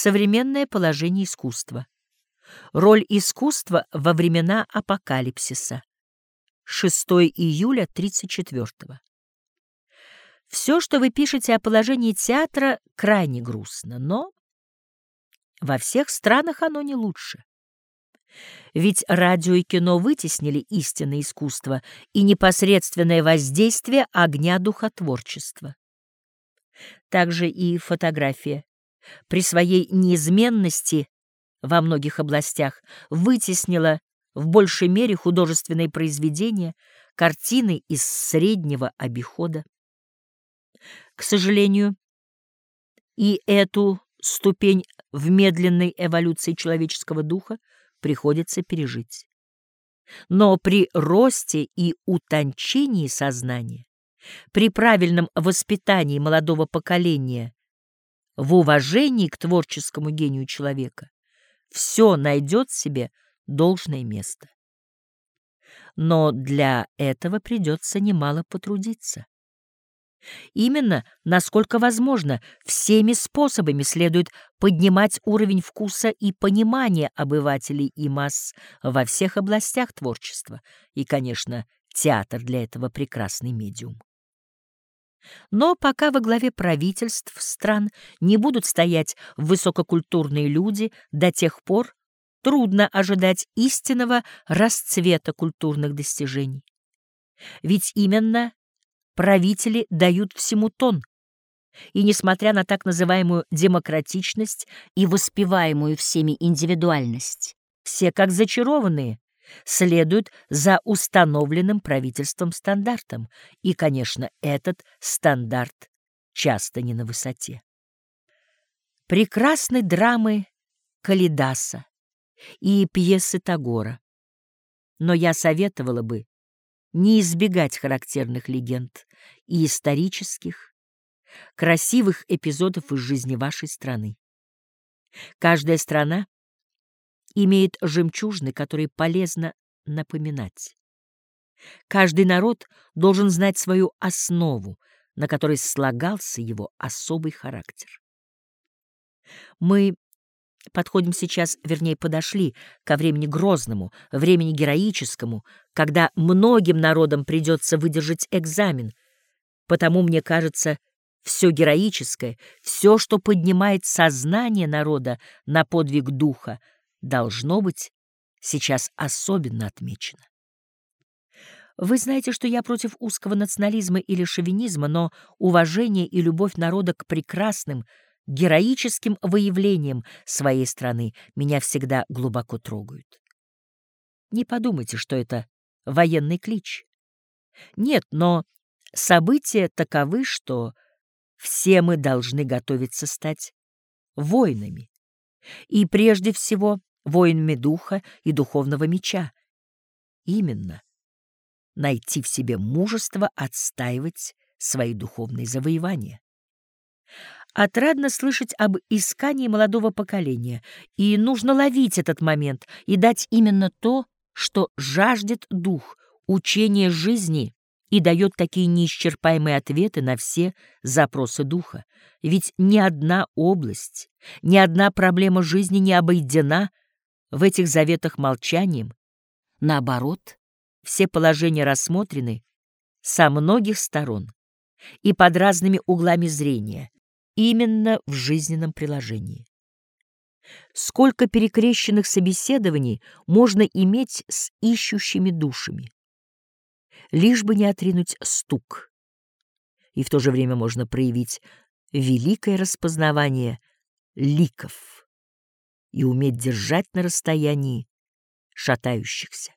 Современное положение искусства. Роль искусства во времена апокалипсиса. 6 июля 34 -го. Все, что вы пишете о положении театра, крайне грустно, но во всех странах оно не лучше. Ведь радио и кино вытеснили истинное искусство и непосредственное воздействие огня духотворчества. Также и фотография при своей неизменности во многих областях вытеснила в большей мере художественные произведения, картины из среднего обихода. К сожалению, и эту ступень в медленной эволюции человеческого духа приходится пережить. Но при росте и утончении сознания, при правильном воспитании молодого поколения, в уважении к творческому гению человека, все найдет себе должное место. Но для этого придется немало потрудиться. Именно, насколько возможно, всеми способами следует поднимать уровень вкуса и понимания обывателей и масс во всех областях творчества, и, конечно, театр для этого прекрасный медиум. Но пока во главе правительств стран не будут стоять высококультурные люди, до тех пор трудно ожидать истинного расцвета культурных достижений. Ведь именно правители дают всему тон. И несмотря на так называемую демократичность и воспеваемую всеми индивидуальность, все, как зачарованные, следуют за установленным правительством стандартом. И, конечно, этот стандарт часто не на высоте. Прекрасны драмы Калидаса и пьесы Тагора. Но я советовала бы не избегать характерных легенд и исторических, красивых эпизодов из жизни вашей страны. Каждая страна имеет жемчужины, которые полезно напоминать. Каждый народ должен знать свою основу, на которой слагался его особый характер. Мы подходим сейчас, вернее, подошли ко времени грозному, времени героическому, когда многим народам придется выдержать экзамен. Потому, мне кажется, все героическое, все, что поднимает сознание народа на подвиг духа, должно быть сейчас особенно отмечено. Вы знаете, что я против узкого национализма или шовинизма, но уважение и любовь народа к прекрасным – героическим выявлением своей страны меня всегда глубоко трогают. Не подумайте, что это военный клич. Нет, но события таковы, что все мы должны готовиться стать воинами. И прежде всего воинами духа и духовного меча. Именно найти в себе мужество отстаивать свои духовные завоевания. Отрадно слышать об искании молодого поколения, и нужно ловить этот момент и дать именно то, что жаждет дух, учение жизни и дает такие неисчерпаемые ответы на все запросы духа. Ведь ни одна область, ни одна проблема жизни не обойдена в этих заветах молчанием. Наоборот, все положения рассмотрены со многих сторон и под разными углами зрения, именно в жизненном приложении. Сколько перекрещенных собеседований можно иметь с ищущими душами, лишь бы не отринуть стук. И в то же время можно проявить великое распознавание ликов и уметь держать на расстоянии шатающихся.